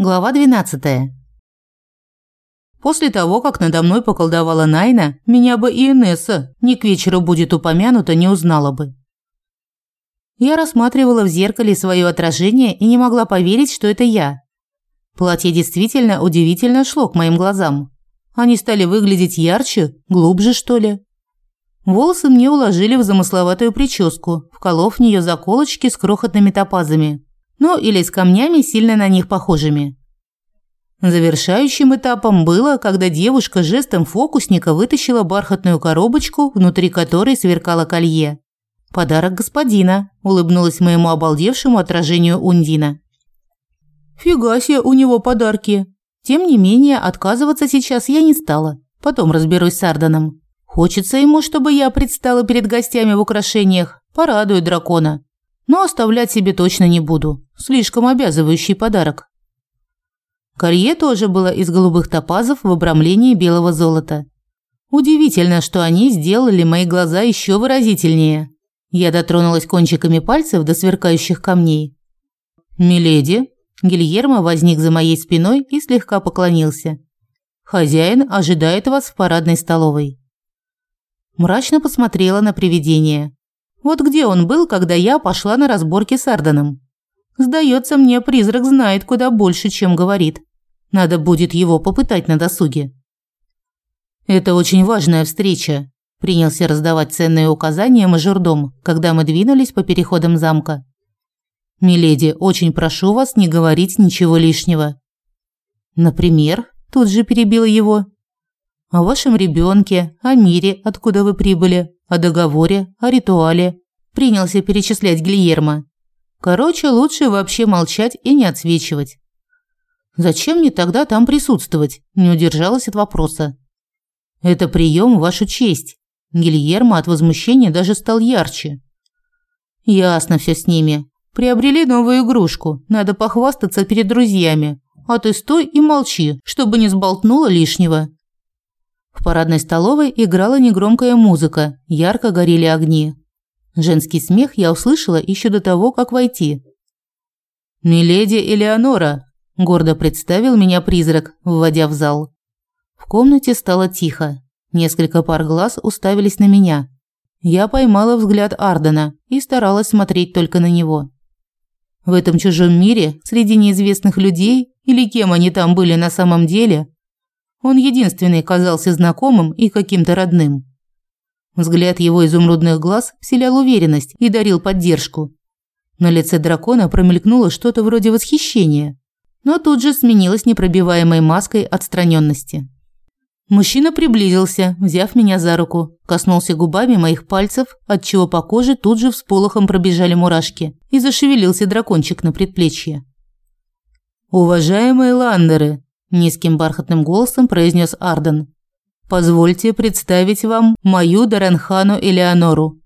Глава 12. После того, как надо мной поколдовала Найна, меня бы и Инесса, не к вечеру будет упомянута, не узнала бы. Я рассматривала в зеркале свое отражение и не могла поверить, что это я. Платье действительно удивительно шло к моим глазам. Они стали выглядеть ярче, глубже, что ли. Волосы мне уложили в замысловатую прическу, вколов в нее заколочки с крохотными топазами ну или с камнями, сильно на них похожими. Завершающим этапом было, когда девушка жестом фокусника вытащила бархатную коробочку, внутри которой сверкало колье. «Подарок господина», – улыбнулась моему обалдевшему отражению Ундина. «Фига себе у него подарки!» Тем не менее, отказываться сейчас я не стала. Потом разберусь с Арданом. Хочется ему, чтобы я предстала перед гостями в украшениях. Порадую дракона но оставлять себе точно не буду. Слишком обязывающий подарок. Колье тоже было из голубых топазов в обрамлении белого золота. Удивительно, что они сделали мои глаза еще выразительнее. Я дотронулась кончиками пальцев до сверкающих камней. «Миледи», Гильермо возник за моей спиной и слегка поклонился. «Хозяин ожидает вас в парадной столовой». Мрачно посмотрела на привидение. Вот где он был, когда я пошла на разборки с Арданом? Сдается мне, призрак знает куда больше, чем говорит. Надо будет его попытать на досуге. Это очень важная встреча, принялся раздавать ценные указания мажордом, когда мы двинулись по переходам замка. Миледи, очень прошу вас не говорить ничего лишнего. Например, тут же перебила его. О вашем ребенке, о мире, откуда вы прибыли, о договоре, о ритуале. Принялся перечислять Гильермо. Короче, лучше вообще молчать и не отсвечивать. Зачем мне тогда там присутствовать? Не удержалась от вопроса. Это прием вашу честь. Гильермо от возмущения даже стал ярче. Ясно все с ними. Приобрели новую игрушку. Надо похвастаться перед друзьями. А ты стой и молчи, чтобы не сболтнула лишнего. В парадной столовой играла негромкая музыка, ярко горели огни. Женский смех я услышала еще до того, как войти. «Миледи Элеонора», – гордо представил меня призрак, вводя в зал. В комнате стало тихо. Несколько пар глаз уставились на меня. Я поймала взгляд Ардена и старалась смотреть только на него. В этом чужом мире, среди неизвестных людей, или кем они там были на самом деле, он единственный казался знакомым и каким-то родным. Взгляд его изумрудных глаз вселял уверенность и дарил поддержку. На лице дракона промелькнуло что-то вроде восхищения, но тут же сменилось непробиваемой маской отстраненности. Мужчина приблизился, взяв меня за руку, коснулся губами моих пальцев, отчего по коже тут же всполохом пробежали мурашки, и зашевелился дракончик на предплечье. «Уважаемые ландеры!» Низким бархатным голосом произнес Арден. Позвольте представить вам мою Даранхану Элеонору.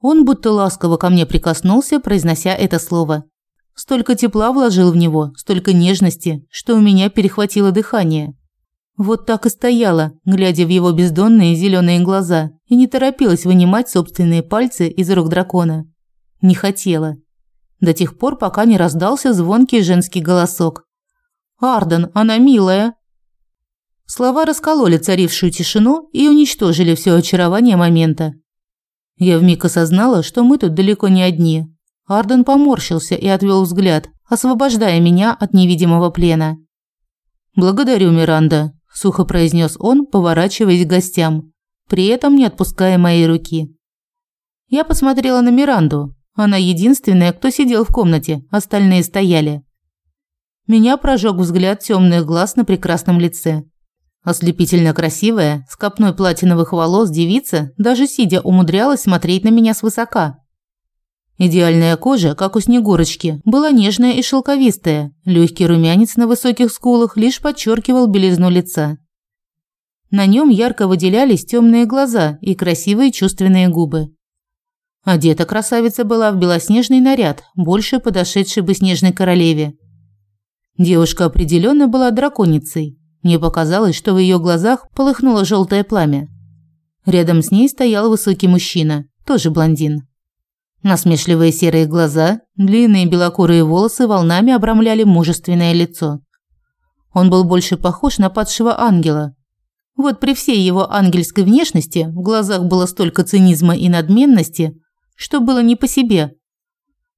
Он будто ласково ко мне прикоснулся, произнося это слово. Столько тепла вложил в него, столько нежности, что у меня перехватило дыхание. Вот так и стояла, глядя в его бездонные зеленые глаза, и не торопилась вынимать собственные пальцы из рук дракона. Не хотела. До тех пор, пока не раздался звонкий женский голосок. Арден, она милая. Слова раскололи царившую тишину и уничтожили все очарование момента. Я вмиг осознала, что мы тут далеко не одни. Арден поморщился и отвел взгляд, освобождая меня от невидимого плена. «Благодарю, Миранда», – сухо произнес он, поворачиваясь к гостям, при этом не отпуская моей руки. Я посмотрела на Миранду. Она единственная, кто сидел в комнате, остальные стояли. Меня прожег взгляд темных глаз на прекрасном лице. Ослепительно красивая, с копной платиновых волос девица, даже сидя умудрялась смотреть на меня свысока. Идеальная кожа, как у Снегурочки, была нежная и шелковистая. Легкий румянец на высоких скулах лишь подчеркивал белизну лица. На нем ярко выделялись темные глаза и красивые чувственные губы. Одета красавица была в белоснежный наряд, больше подошедший бы снежной королеве. Девушка определенно была драконицей. Мне показалось, что в ее глазах полыхнуло желтое пламя. Рядом с ней стоял высокий мужчина, тоже блондин. Насмешливые серые глаза, длинные белокурые волосы волнами обрамляли мужественное лицо. Он был больше похож на падшего ангела. Вот при всей его ангельской внешности в глазах было столько цинизма и надменности, что было не по себе.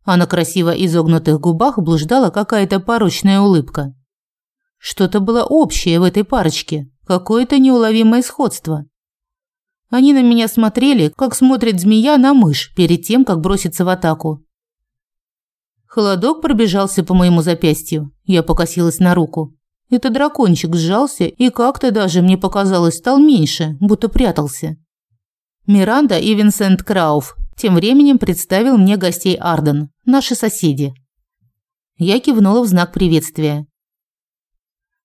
А на красиво изогнутых губах блуждала какая-то порочная улыбка. Что-то было общее в этой парочке, какое-то неуловимое сходство. Они на меня смотрели, как смотрит змея на мышь перед тем, как броситься в атаку. Холодок пробежался по моему запястью. Я покосилась на руку. Это дракончик сжался и как-то даже, мне показалось, стал меньше, будто прятался. Миранда и Винсент Крауф тем временем представил мне гостей Арден, наши соседи. Я кивнула в знак приветствия.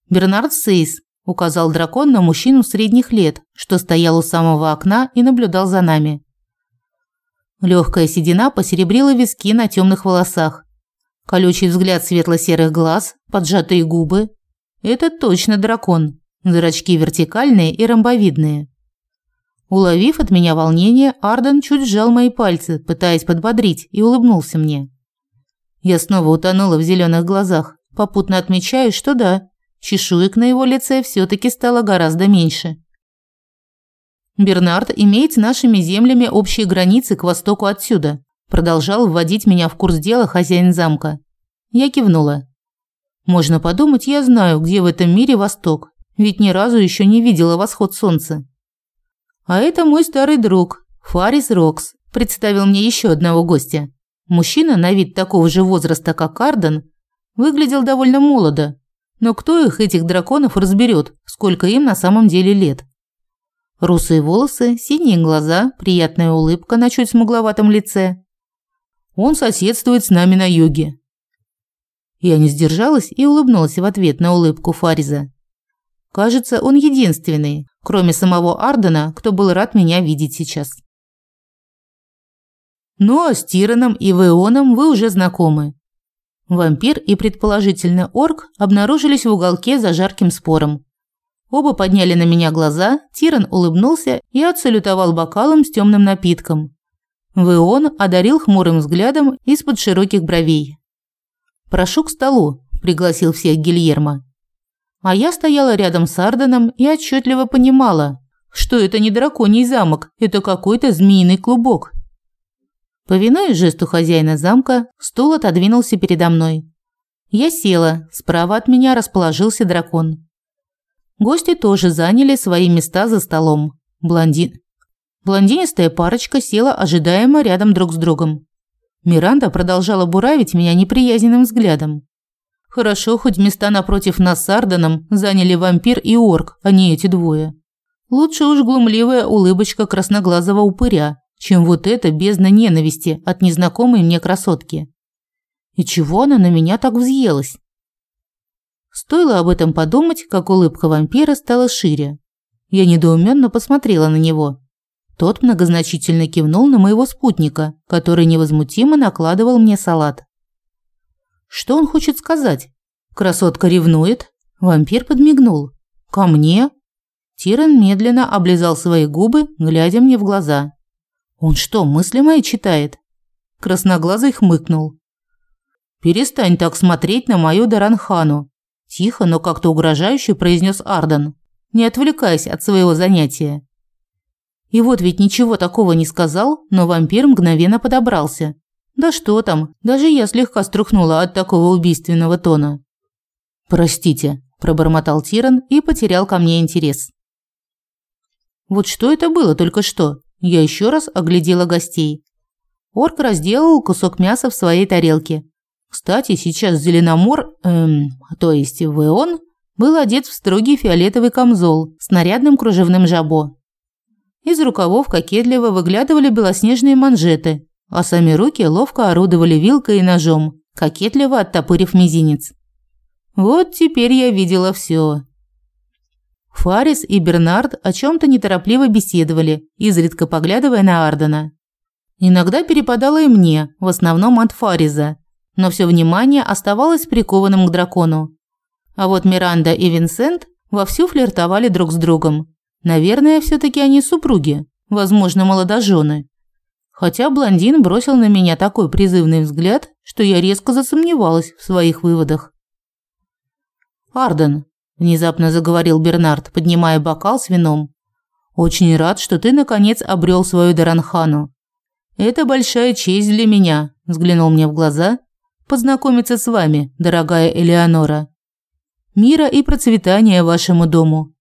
Бернард Сейс указал дракон на мужчину средних лет, что стоял у самого окна и наблюдал за нами. Легкая седина посеребрила виски на темных волосах. Колючий взгляд светло-серых глаз, поджатые губы. Это точно дракон. Зрачки вертикальные и ромбовидные. Уловив от меня волнение, Арден чуть сжал мои пальцы, пытаясь подбодрить, и улыбнулся мне. Я снова утонула в зеленых глазах, попутно отмечаю, что да, чешуек на его лице все таки стало гораздо меньше. Бернард имеет с нашими землями общие границы к востоку отсюда, продолжал вводить меня в курс дела хозяин замка. Я кивнула. Можно подумать, я знаю, где в этом мире восток, ведь ни разу еще не видела восход солнца. А это мой старый друг, Фарис Рокс, представил мне еще одного гостя. Мужчина на вид такого же возраста, как Карден, выглядел довольно молодо. Но кто их, этих драконов, разберет, сколько им на самом деле лет? Русые волосы, синие глаза, приятная улыбка на чуть смугловатом лице. Он соседствует с нами на юге. Я не сдержалась и улыбнулась в ответ на улыбку Фариза. Кажется, он единственный, кроме самого Ардена, кто был рад меня видеть сейчас. Ну а с Тираном и Веоном вы уже знакомы. Вампир и предположительно орк обнаружились в уголке за жарким спором. Оба подняли на меня глаза, Тиран улыбнулся и отсалютовал бокалом с темным напитком. Веон одарил хмурым взглядом из-под широких бровей. «Прошу к столу», – пригласил всех Гильермо. А я стояла рядом с Арденом и отчетливо понимала, что это не драконий замок, это какой-то змеиный клубок. Повинуясь жесту хозяина замка, стул отодвинулся передо мной. Я села, справа от меня расположился дракон. Гости тоже заняли свои места за столом. Блондин. Блондинистая парочка села ожидаемо рядом друг с другом. Миранда продолжала буравить меня неприязненным взглядом. Хорошо, хоть места напротив нас с Арденом заняли вампир и орк, а не эти двое. Лучше уж глумливая улыбочка красноглазого упыря, чем вот эта бездна ненависти от незнакомой мне красотки. И чего она на меня так взъелась? Стоило об этом подумать, как улыбка вампира стала шире. Я недоуменно посмотрела на него. Тот многозначительно кивнул на моего спутника, который невозмутимо накладывал мне салат. Что он хочет сказать? Красотка ревнует? Вампир подмигнул. Ко мне? Тиран медленно облизал свои губы, глядя мне в глаза. Он что, мысли мои читает? Красноглазый хмыкнул. Перестань так смотреть на мою Даранхану, тихо, но как-то угрожающе произнес Ардан, не отвлекаясь от своего занятия. И вот ведь ничего такого не сказал, но вампир мгновенно подобрался, да что там, даже я слегка струхнула от такого убийственного тона. «Простите», – пробормотал Тиран и потерял ко мне интерес. Вот что это было только что? Я еще раз оглядела гостей. Орк разделал кусок мяса в своей тарелке. Кстати, сейчас Зеленомор, эм, то есть Веон, был одет в строгий фиолетовый камзол с нарядным кружевным жабо. Из рукавов кокетливо выглядывали белоснежные манжеты, а сами руки ловко орудовали вилкой и ножом, кокетливо оттопырив мизинец. Вот теперь я видела все. Фарис и Бернард о чем то неторопливо беседовали, изредка поглядывая на Ардена. Иногда перепадало и мне, в основном от Фариза, но все внимание оставалось прикованным к дракону. А вот Миранда и Винсент вовсю флиртовали друг с другом. Наверное, все таки они супруги, возможно, молодожены. Хотя блондин бросил на меня такой призывный взгляд, что я резко засомневалась в своих выводах. «Арден, внезапно заговорил Бернард, поднимая бокал с вином. Очень рад, что ты наконец обрел свою Даранхану. Это большая честь для меня, взглянул мне в глаза, познакомиться с вами, дорогая Элеонора. Мира и процветания вашему дому.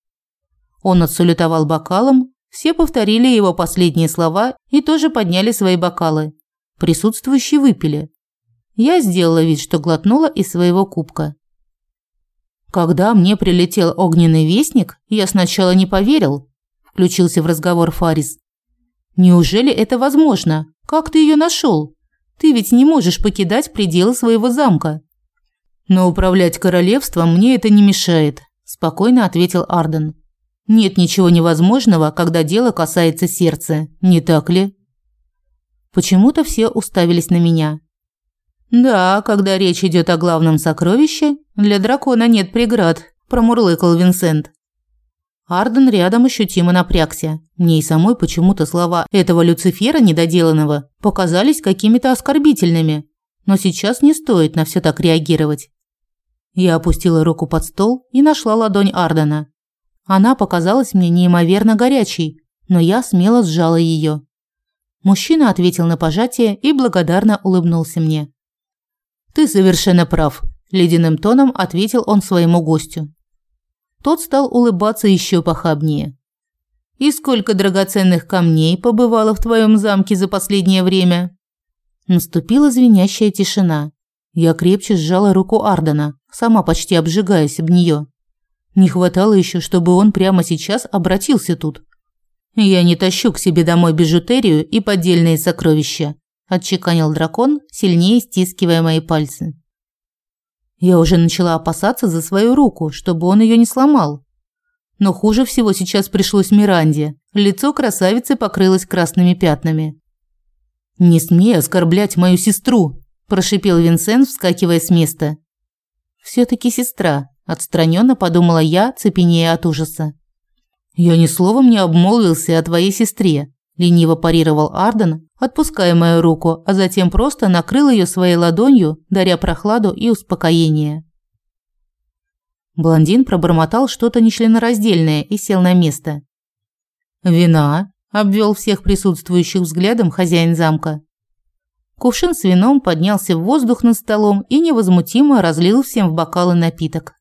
Он отсалютовал бокалом, все повторили его последние слова и тоже подняли свои бокалы. Присутствующие выпили. Я сделала вид, что глотнула из своего кубка. Когда мне прилетел огненный вестник, я сначала не поверил, включился в разговор Фарис. Неужели это возможно? Как ты ее нашел? Ты ведь не можешь покидать пределы своего замка. Но управлять королевством мне это не мешает, спокойно ответил Арден. Нет ничего невозможного, когда дело касается сердца, не так ли? Почему-то все уставились на меня. Да, когда речь идет о главном сокровище, для дракона нет преград, промурлыкал Винсент. Арден рядом ощутимо напрягся. Мне и самой почему-то слова этого Люцифера недоделанного показались какими-то оскорбительными. Но сейчас не стоит на все так реагировать. Я опустила руку под стол и нашла ладонь Ардена. Она показалась мне неимоверно горячей, но я смело сжала ее. Мужчина ответил на пожатие и благодарно улыбнулся мне. «Ты совершенно прав», – ледяным тоном ответил он своему гостю. Тот стал улыбаться еще похабнее. «И сколько драгоценных камней побывало в твоем замке за последнее время?» Наступила звенящая тишина. Я крепче сжала руку Ардена, сама почти обжигаясь об нее. Не хватало еще, чтобы он прямо сейчас обратился тут. «Я не тащу к себе домой бижутерию и поддельные сокровища», отчеканил дракон, сильнее стискивая мои пальцы. Я уже начала опасаться за свою руку, чтобы он ее не сломал. Но хуже всего сейчас пришлось Миранде. Лицо красавицы покрылось красными пятнами. «Не смей оскорблять мою сестру!» – прошипел Винсент, вскакивая с места. «Все-таки сестра», – отстраненно подумала я, цепенея от ужаса. «Я ни словом не обмолвился о твоей сестре», – лениво парировал Арден, отпуская мою руку, а затем просто накрыл ее своей ладонью, даря прохладу и успокоение. Блондин пробормотал что-то нечленораздельное и сел на место. «Вина?» – обвел всех присутствующих взглядом хозяин замка. Кувшин с вином поднялся в воздух над столом и невозмутимо разлил всем в бокалы напиток.